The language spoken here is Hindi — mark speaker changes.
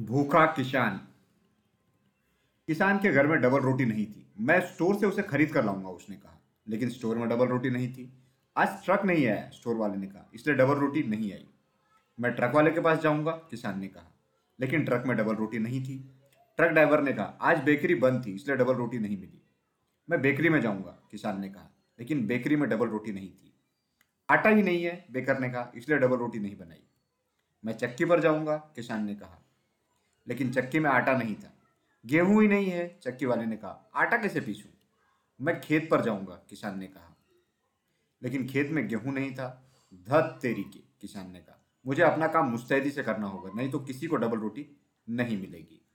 Speaker 1: भूखा किसान। किसान के घर में डबल रोटी नहीं थी। मैं स्टोर से उसे खरीद कर लाऊँगा, उसने कहा। लेकिन स्टोर में डबल रोटी नहीं थी। आज ट्रक नहीं आया, स्टोर वाले ने कहा। इसलिए डबल रोटी नहीं आई। मैं ट्रक वाले के पास जाऊँगा, किसान ने कहा। लेकिन ट्रक में डबल रोटी नहीं थी। ट्रक ड्राइवर ने कहा, आज बेकरी बंद थी, इसलिए डबल रोटी नहीं मिली। मैं बेकरी में जाऊँगा, किसान ने कहा। लेकिन बेकरी में डबल रोटी नहीं थी। आटा ही नहीं है, बेकर ने कहा, इसलिए डबल रोटी नहीं बनाई। मैं चक्की पर जाऊँगा, किसान ने कहा। लेकिन चक्की में आटा नहीं था। गेहूँ ही नहीं है, चक्की वाले ने कहा। आटा कैसे पीछूं मैं खेत पर जाऊँगा, किसान ने कहा। लेकिन खेत में गेहूँ नहीं था। धत तेरी के, किसान ने कहा। मुझे अपना काम मुस्तैदी से करना होगा, नहीं तो किसी को डबल रोटी नहीं मिलेगी।